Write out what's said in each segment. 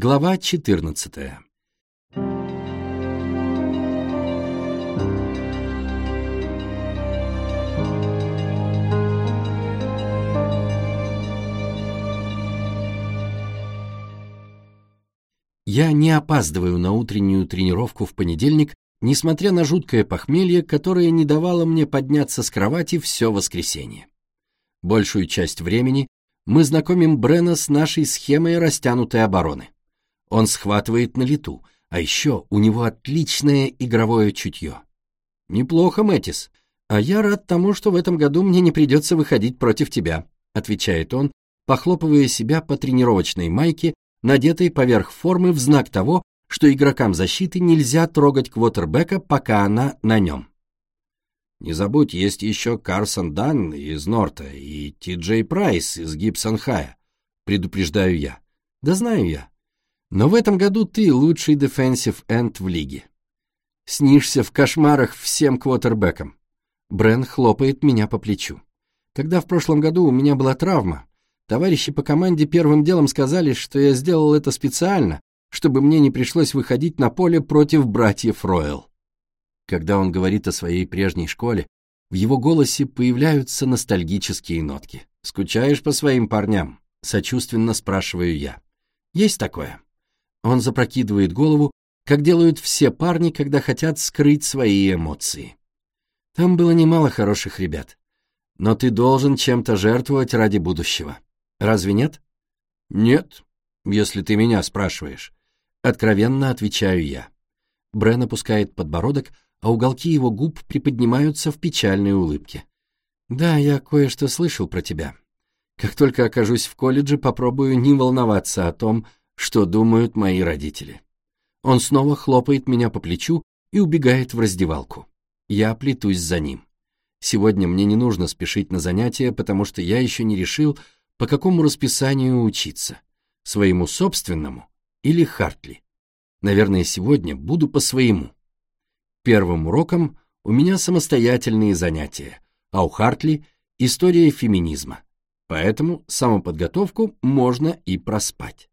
Глава 14 Я не опаздываю на утреннюю тренировку в понедельник, несмотря на жуткое похмелье, которое не давало мне подняться с кровати все воскресенье. Большую часть времени мы знакомим Брена с нашей схемой растянутой обороны. Он схватывает на лету, а еще у него отличное игровое чутье. «Неплохо, Мэтис. А я рад тому, что в этом году мне не придется выходить против тебя», отвечает он, похлопывая себя по тренировочной майке надетой поверх формы в знак того, что игрокам защиты нельзя трогать квотербека, пока она на нем. Не забудь, есть еще Карсон Дан из Норта и Ти Джей Прайс из Гибсон Хая. Предупреждаю я. Да знаю я. Но в этом году ты лучший дефенсив энд в лиге. Снишься в кошмарах всем квотербекам. Брен хлопает меня по плечу. Когда в прошлом году у меня была травма, Товарищи по команде первым делом сказали, что я сделал это специально, чтобы мне не пришлось выходить на поле против братьев Ройл. Когда он говорит о своей прежней школе, в его голосе появляются ностальгические нотки. «Скучаешь по своим парням?» — сочувственно спрашиваю я. «Есть такое». Он запрокидывает голову, как делают все парни, когда хотят скрыть свои эмоции. Там было немало хороших ребят. Но ты должен чем-то жертвовать ради будущего. Разве нет? Нет, если ты меня спрашиваешь. Откровенно отвечаю я. Брен опускает подбородок, а уголки его губ приподнимаются в печальной улыбке. Да, я кое-что слышал про тебя. Как только окажусь в колледже, попробую не волноваться о том, что думают мои родители. Он снова хлопает меня по плечу и убегает в раздевалку. Я плетусь за ним. Сегодня мне не нужно спешить на занятия, потому что я еще не решил, по какому расписанию учиться, своему собственному или Хартли. Наверное, сегодня буду по своему. Первым уроком у меня самостоятельные занятия, а у Хартли — история феминизма. Поэтому самоподготовку можно и проспать.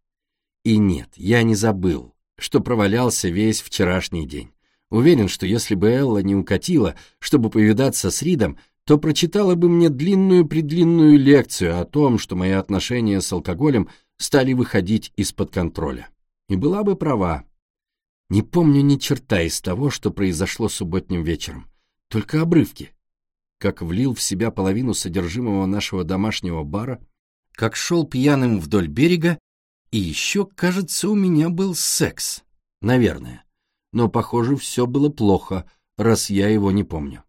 И нет, я не забыл, что провалялся весь вчерашний день. Уверен, что если бы Элла не укатила, чтобы повидаться с Ридом, то прочитала бы мне длинную-предлинную лекцию о том, что мои отношения с алкоголем стали выходить из-под контроля. И была бы права. Не помню ни черта из того, что произошло субботним вечером, только обрывки. Как влил в себя половину содержимого нашего домашнего бара, как шел пьяным вдоль берега, и еще, кажется, у меня был секс. Наверное. Но, похоже, все было плохо, раз я его не помню.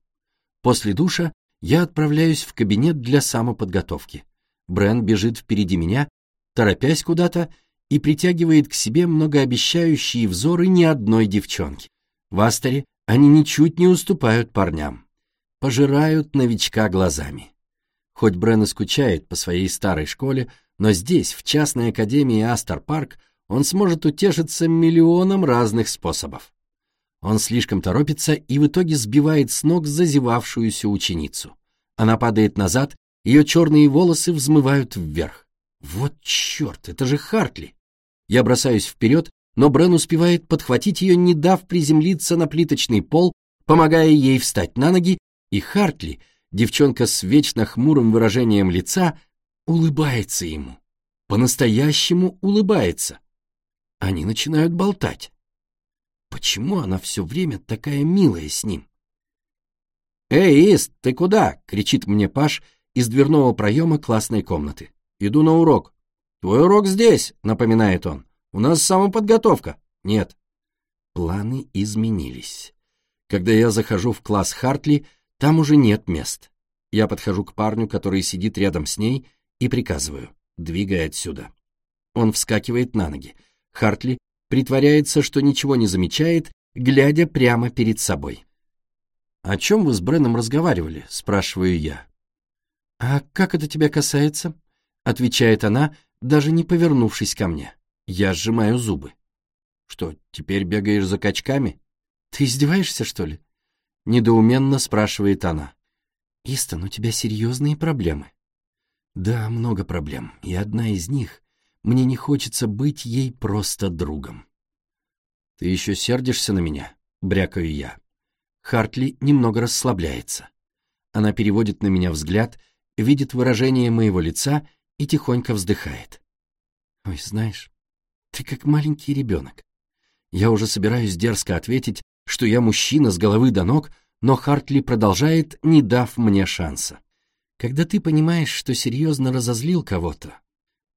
После душа я отправляюсь в кабинет для самоподготовки. Брэн бежит впереди меня, торопясь куда-то, и притягивает к себе многообещающие взоры ни одной девчонки. В Астере они ничуть не уступают парням. Пожирают новичка глазами. Хоть Брэн и скучает по своей старой школе, но здесь, в частной академии Астер Парк, он сможет утешиться миллионом разных способов. Он слишком торопится и в итоге сбивает с ног зазевавшуюся ученицу. Она падает назад, ее черные волосы взмывают вверх. Вот черт, это же Хартли! Я бросаюсь вперед, но Брен успевает подхватить ее, не дав приземлиться на плиточный пол, помогая ей встать на ноги, и Хартли, девчонка с вечно хмурым выражением лица, улыбается ему. По-настоящему улыбается. Они начинают болтать. Почему она все время такая милая с ним? «Эй, Ист, ты куда?» — кричит мне Паш из дверного проема классной комнаты. «Иду на урок». «Твой урок здесь», — напоминает он. «У нас самоподготовка». «Нет». Планы изменились. Когда я захожу в класс Хартли, там уже нет мест. Я подхожу к парню, который сидит рядом с ней, и приказываю «двигай отсюда». Он вскакивает на ноги. Хартли притворяется, что ничего не замечает, глядя прямо перед собой. «О чем вы с Бреном разговаривали?» — спрашиваю я. «А как это тебя касается?» — отвечает она, даже не повернувшись ко мне. Я сжимаю зубы. «Что, теперь бегаешь за качками?» «Ты издеваешься, что ли?» — недоуменно спрашивает она. «Истон, у тебя серьезные проблемы». «Да, много проблем, и одна из них Мне не хочется быть ей просто другом. «Ты еще сердишься на меня?» — брякаю я. Хартли немного расслабляется. Она переводит на меня взгляд, видит выражение моего лица и тихонько вздыхает. «Ой, знаешь, ты как маленький ребенок. Я уже собираюсь дерзко ответить, что я мужчина с головы до ног, но Хартли продолжает, не дав мне шанса. Когда ты понимаешь, что серьезно разозлил кого-то,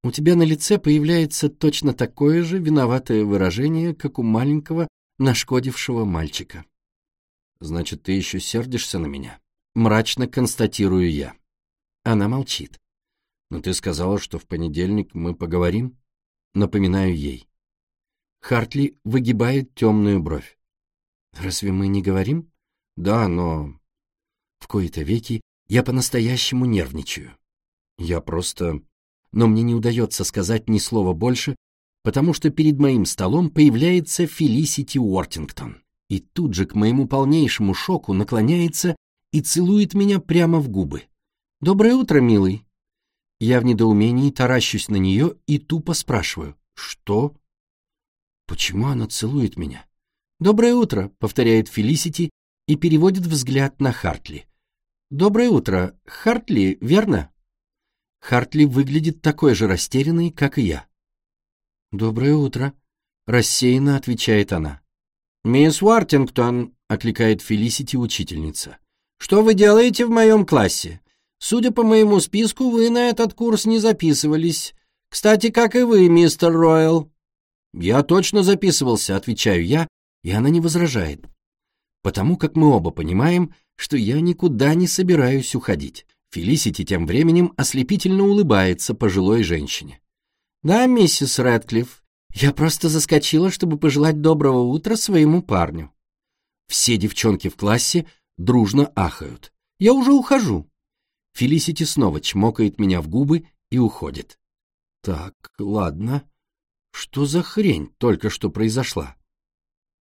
у тебя на лице появляется точно такое же виноватое выражение, как у маленького нашкодившего мальчика. Значит, ты еще сердишься на меня? Мрачно констатирую я. Она молчит. Но ты сказала, что в понедельник мы поговорим? Напоминаю ей. Хартли выгибает темную бровь. «Разве мы не говорим?» «Да, но...» В кои-то веки я по-настоящему нервничаю. Я просто... Но мне не удается сказать ни слова больше, потому что перед моим столом появляется Фелисити Уортингтон. И тут же к моему полнейшему шоку наклоняется и целует меня прямо в губы. «Доброе утро, милый!» Я в недоумении таращусь на нее и тупо спрашиваю. «Что?» Почему она целует меня? «Доброе утро», — повторяет Фелисити и переводит взгляд на Хартли. «Доброе утро. Хартли, верно?» Хартли выглядит такой же растерянной, как и я. «Доброе утро», — рассеянно отвечает она. «Мисс Уартингтон», — окликает Фелисити учительница. «Что вы делаете в моем классе? Судя по моему списку, вы на этот курс не записывались. Кстати, как и вы, мистер Ройл». «Я точно записывался», — отвечаю я, и она не возражает. Потому как мы оба понимаем, что я никуда не собираюсь уходить. Фелисити тем временем ослепительно улыбается пожилой женщине. «Да, миссис Рэдклифф, я просто заскочила, чтобы пожелать доброго утра своему парню». Все девчонки в классе дружно ахают. «Я уже ухожу». Фелисити снова чмокает меня в губы и уходит. «Так, ладно. Что за хрень только что произошла?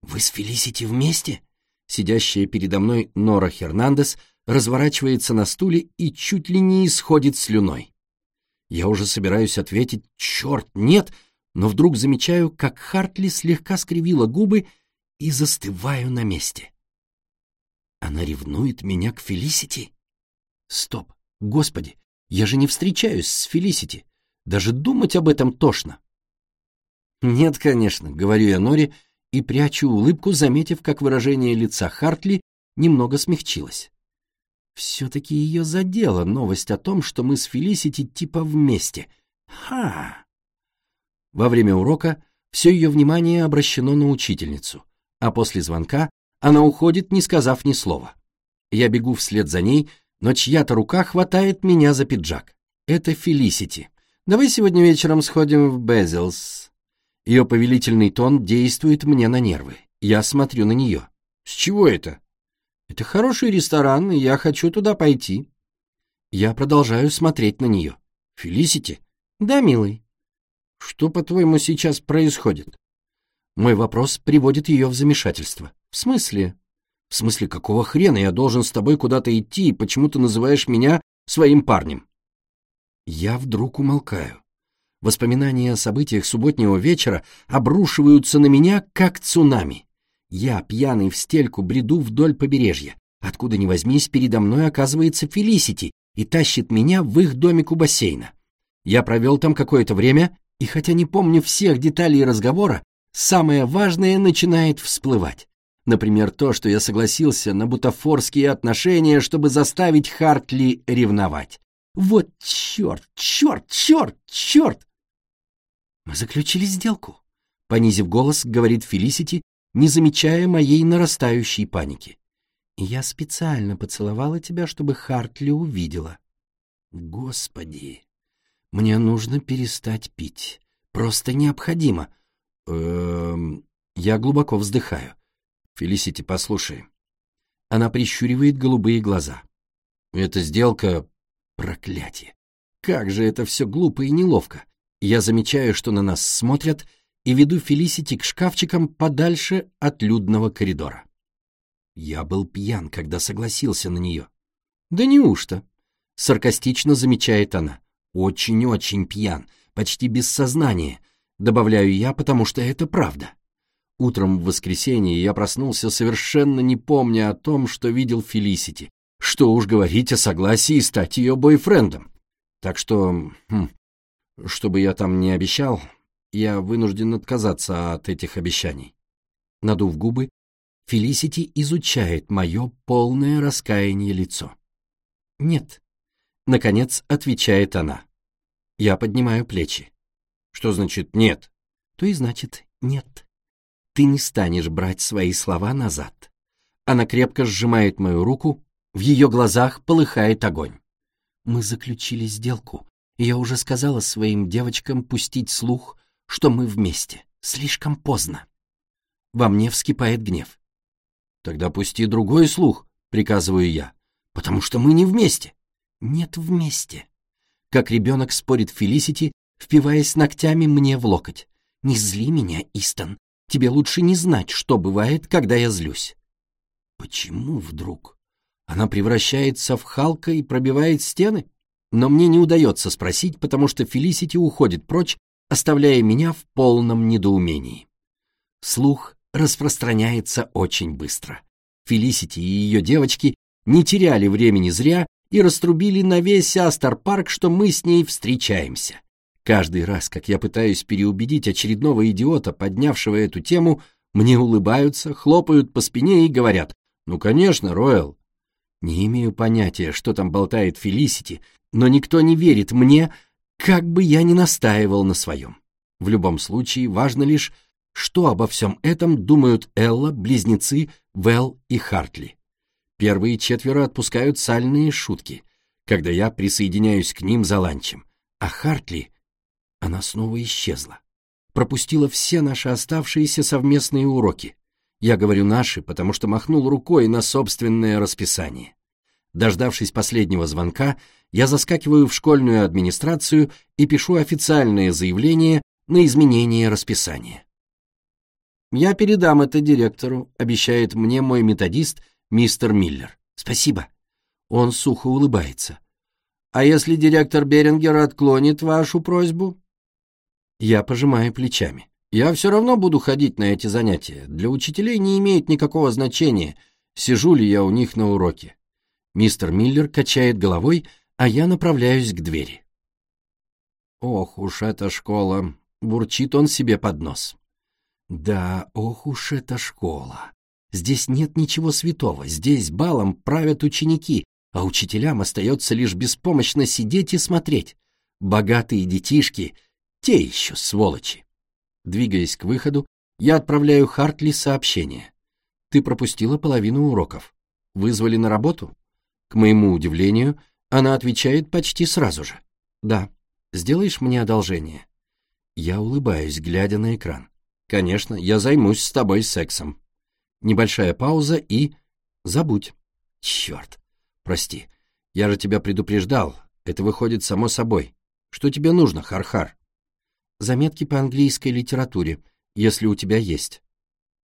Вы с Фелисити вместе? Сидящая передо мной Нора Хернандес разворачивается на стуле и чуть ли не исходит слюной. Я уже собираюсь ответить «Черт, нет!», но вдруг замечаю, как Хартли слегка скривила губы и застываю на месте. Она ревнует меня к Фелисити? Стоп, господи, я же не встречаюсь с Фелисити. Даже думать об этом тошно. «Нет, конечно», — говорю я Нори и прячу улыбку, заметив, как выражение лица Хартли немного смягчилось. Все-таки ее задела новость о том, что мы с Фелисити типа вместе. Ха! Во время урока все ее внимание обращено на учительницу, а после звонка она уходит, не сказав ни слова. Я бегу вслед за ней, но чья-то рука хватает меня за пиджак. Это Фелисити. «Давай сегодня вечером сходим в Безилс», ее повелительный тон действует мне на нервы. Я смотрю на нее. С чего это? Это хороший ресторан, и я хочу туда пойти. Я продолжаю смотреть на нее. Фелисити? Да, милый. Что, по-твоему, сейчас происходит? Мой вопрос приводит ее в замешательство. В смысле? В смысле, какого хрена я должен с тобой куда-то идти, и почему ты называешь меня своим парнем? Я вдруг умолкаю. Воспоминания о событиях субботнего вечера обрушиваются на меня, как цунами. Я, пьяный в стельку, бреду вдоль побережья. Откуда ни возьмись, передо мной оказывается Фелисити и тащит меня в их домик у бассейна. Я провел там какое-то время, и хотя не помню всех деталей разговора, самое важное начинает всплывать. Например, то, что я согласился на бутафорские отношения, чтобы заставить Хартли ревновать. Вот черт, черт, черт, черт! Мы заключили сделку, понизив голос, говорит Фелисити, не замечая моей нарастающей паники. Я специально поцеловала тебя, чтобы Хартли увидела. Господи, мне нужно перестать пить. Просто необходимо. Эм, я глубоко вздыхаю. Фелисити, послушай. Она прищуривает голубые глаза. Эта сделка — проклятие. Как же это все глупо и неловко. Я замечаю, что на нас смотрят, и веду Фелисити к шкафчикам подальше от людного коридора. Я был пьян, когда согласился на нее. «Да неужто?» — саркастично замечает она. «Очень-очень пьян, почти без сознания, добавляю я, потому что это правда. Утром в воскресенье я проснулся совершенно не помня о том, что видел Фелисити. Что уж говорить о согласии стать ее бойфрендом. Так что, хм, чтобы я там не обещал, я вынужден отказаться от этих обещаний. Надув губы, Фелисити изучает мое полное раскаяние лицо. «Нет», — наконец отвечает она. Я поднимаю плечи. «Что значит «нет»?» То и значит «нет». Ты не станешь брать свои слова назад. Она крепко сжимает мою руку, в ее глазах полыхает огонь. Мы заключили сделку, я уже сказала своим девочкам пустить слух, что мы вместе. Слишком поздно. Во мне вскипает гнев. Тогда пусти другой слух, приказываю я, потому что мы не вместе. Нет вместе. Как ребенок спорит Фелисити, впиваясь ногтями мне в локоть. Не зли меня, Истон. Тебе лучше не знать, что бывает, когда я злюсь. Почему вдруг? Она превращается в Халка и пробивает стены? Но мне не удается спросить, потому что Фелисити уходит прочь, оставляя меня в полном недоумении. Слух распространяется очень быстро. Фелисити и ее девочки не теряли времени зря и раструбили на весь Астер-парк, что мы с ней встречаемся. Каждый раз, как я пытаюсь переубедить очередного идиота, поднявшего эту тему, мне улыбаются, хлопают по спине и говорят «Ну, конечно, Ройл». Не имею понятия, что там болтает Фелисити, но никто не верит мне, как бы я ни настаивал на своем. В любом случае, важно лишь, что обо всем этом думают Элла, близнецы, Вэл и Хартли. Первые четверо отпускают сальные шутки, когда я присоединяюсь к ним за ланчем. А Хартли... Она снова исчезла. Пропустила все наши оставшиеся совместные уроки. Я говорю «наши», потому что махнул рукой на собственное расписание. Дождавшись последнего звонка, я заскакиваю в школьную администрацию и пишу официальное заявление на изменение расписания. «Я передам это директору», — обещает мне мой методист мистер Миллер. «Спасибо». Он сухо улыбается. «А если директор Берингер отклонит вашу просьбу?» Я пожимаю плечами. «Я все равно буду ходить на эти занятия. Для учителей не имеет никакого значения, сижу ли я у них на уроке». Мистер Миллер качает головой, а я направляюсь к двери. «Ох уж эта школа!» — бурчит он себе под нос. «Да, ох уж эта школа! Здесь нет ничего святого, здесь балом правят ученики, а учителям остается лишь беспомощно сидеть и смотреть. Богатые детишки — те еще сволочи!» Двигаясь к выходу, я отправляю Хартли сообщение. «Ты пропустила половину уроков. Вызвали на работу?» К моему удивлению, она отвечает почти сразу же. «Да, сделаешь мне одолжение?» Я улыбаюсь, глядя на экран. «Конечно, я займусь с тобой сексом». Небольшая пауза и... Забудь. Черт. Прости. Я же тебя предупреждал. Это выходит само собой. Что тебе нужно, Хархар? Заметки по английской литературе, если у тебя есть.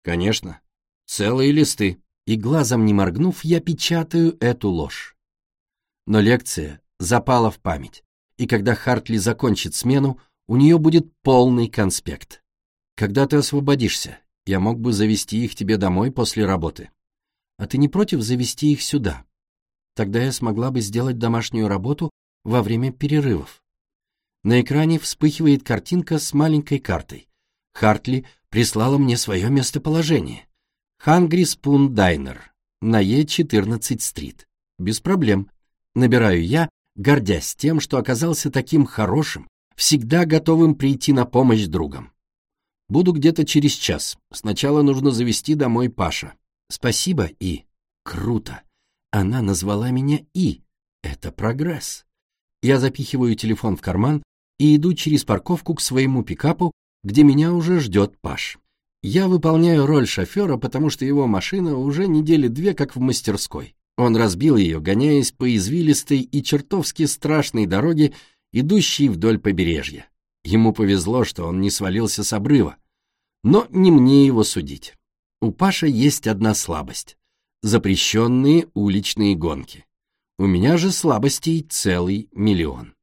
Конечно. Целые листы. И глазом не моргнув, я печатаю эту ложь. Но лекция запала в память, и когда Хартли закончит смену, у нее будет полный конспект. Когда ты освободишься, я мог бы завести их тебе домой после работы. А ты не против завести их сюда? Тогда я смогла бы сделать домашнюю работу во время перерывов. На экране вспыхивает картинка с маленькой картой. Хартли прислала мне свое местоположение. Хангри Спун Дайнер на Е14-стрит. Без проблем набираю я, гордясь тем, что оказался таким хорошим, всегда готовым прийти на помощь другам. Буду где-то через час. Сначала нужно завести домой Паша. Спасибо, И. Круто. Она назвала меня И. Это прогресс. Я запихиваю телефон в карман и иду через парковку к своему пикапу, где меня уже ждет Паш. Я выполняю роль шофера, потому что его машина уже недели две как в мастерской. Он разбил ее, гоняясь по извилистой и чертовски страшной дороге, идущей вдоль побережья. Ему повезло, что он не свалился с обрыва. Но не мне его судить. У Паша есть одна слабость — запрещенные уличные гонки. У меня же слабостей целый миллион.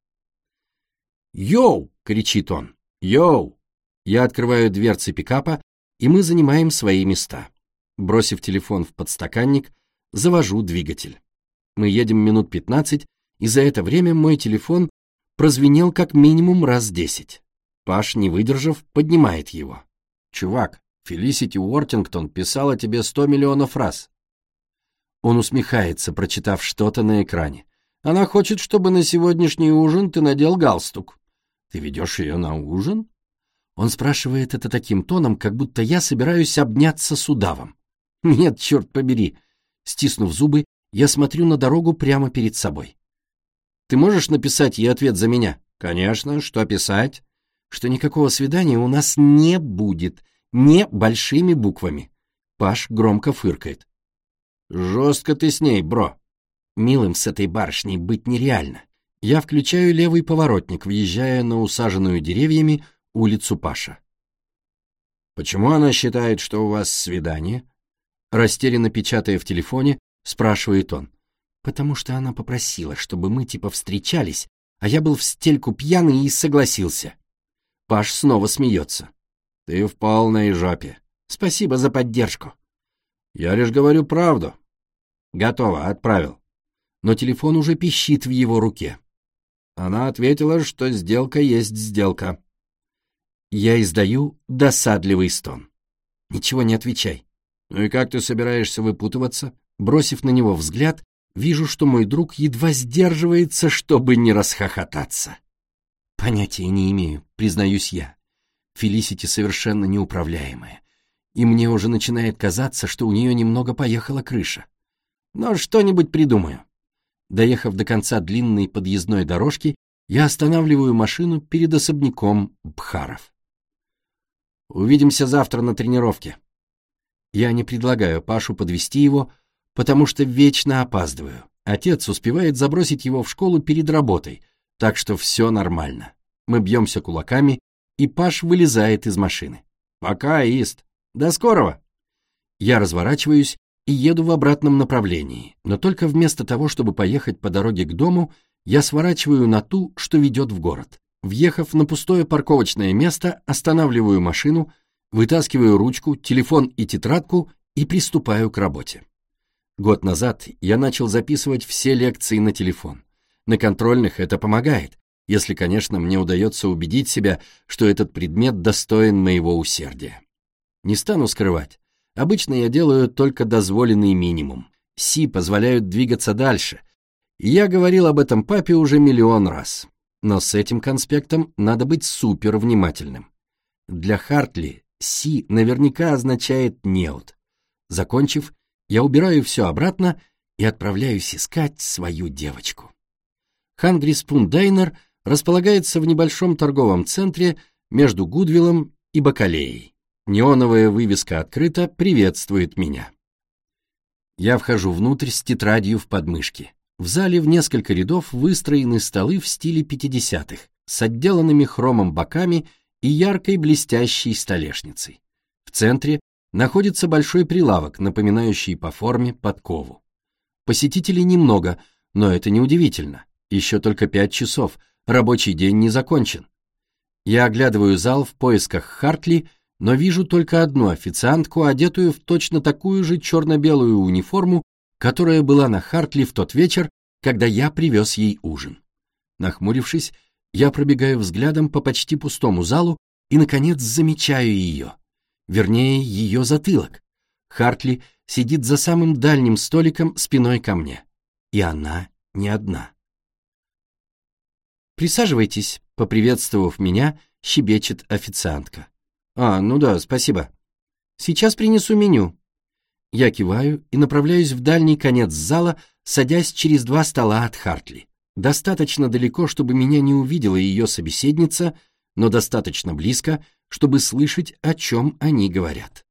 «Йоу!» — кричит он. «Йоу!» Я открываю дверцы пикапа, и мы занимаем свои места. Бросив телефон в подстаканник, завожу двигатель. Мы едем минут пятнадцать, и за это время мой телефон прозвенел как минимум раз десять. Паш, не выдержав, поднимает его. «Чувак, Фелисити Уортингтон писала тебе сто миллионов раз». Он усмехается, прочитав что-то на экране. «Она хочет, чтобы на сегодняшний ужин ты надел галстук». «Ты ведешь ее на ужин?» Он спрашивает это таким тоном, как будто я собираюсь обняться с удавом. Нет, черт побери. Стиснув зубы, я смотрю на дорогу прямо перед собой. Ты можешь написать ей ответ за меня? Конечно, что писать? Что никакого свидания у нас не будет, не большими буквами. Паш громко фыркает. Жестко ты с ней, бро. Милым с этой барышней быть нереально. Я включаю левый поворотник, въезжая на усаженную деревьями улицу Паша. «Почему она считает, что у вас свидание?» Растерянно печатая в телефоне, спрашивает он. «Потому что она попросила, чтобы мы типа встречались, а я был в стельку пьяный и согласился». Паш снова смеется. «Ты в полной жопе. Спасибо за поддержку». «Я лишь говорю правду». «Готово, отправил». Но телефон уже пищит в его руке. Она ответила, что сделка есть сделка. Я издаю досадливый стон. Ничего не отвечай. Ну и как ты собираешься выпутываться? Бросив на него взгляд, вижу, что мой друг едва сдерживается, чтобы не расхохотаться. Понятия не имею, признаюсь я. Фелисити совершенно неуправляемая, и мне уже начинает казаться, что у нее немного поехала крыша. Но что-нибудь придумаю. Доехав до конца длинной подъездной дорожки, я останавливаю машину перед особняком Бхаров. Увидимся завтра на тренировке. Я не предлагаю Пашу подвести его, потому что вечно опаздываю. Отец успевает забросить его в школу перед работой, так что все нормально. Мы бьемся кулаками, и Паш вылезает из машины. «Пока, Ист. До скорого!» Я разворачиваюсь и еду в обратном направлении, но только вместо того, чтобы поехать по дороге к дому, я сворачиваю на ту, что ведет в город. Въехав на пустое парковочное место, останавливаю машину, вытаскиваю ручку, телефон и тетрадку и приступаю к работе. Год назад я начал записывать все лекции на телефон. На контрольных это помогает, если, конечно, мне удается убедить себя, что этот предмет достоин моего усердия. Не стану скрывать, обычно я делаю только дозволенный минимум. Си позволяют двигаться дальше, я говорил об этом папе уже миллион раз. Но с этим конспектом надо быть супер внимательным. Для Хартли «си» наверняка означает «неуд». Закончив, я убираю все обратно и отправляюсь искать свою девочку. Хангри Спун Дайнер располагается в небольшом торговом центре между Гудвиллом и Бакалеей. Неоновая вывеска открыта, приветствует меня. Я вхожу внутрь с тетрадью в подмышке. В зале в несколько рядов выстроены столы в стиле 50-х с отделанными хромом боками и яркой блестящей столешницей. В центре находится большой прилавок, напоминающий по форме подкову. Посетителей немного, но это неудивительно. Еще только пять часов, рабочий день не закончен. Я оглядываю зал в поисках Хартли, но вижу только одну официантку, одетую в точно такую же черно-белую униформу, которая была на Хартли в тот вечер, когда я привез ей ужин. Нахмурившись, я пробегаю взглядом по почти пустому залу и, наконец, замечаю ее. Вернее, ее затылок. Хартли сидит за самым дальним столиком спиной ко мне. И она не одна. «Присаживайтесь», — поприветствовав меня, щебечет официантка. «А, ну да, спасибо. Сейчас принесу меню», я киваю и направляюсь в дальний конец зала, садясь через два стола от Хартли. Достаточно далеко, чтобы меня не увидела ее собеседница, но достаточно близко, чтобы слышать, о чем они говорят.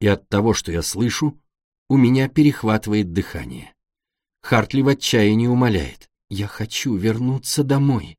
И от того, что я слышу, у меня перехватывает дыхание. Хартли в отчаянии умоляет. «Я хочу вернуться домой.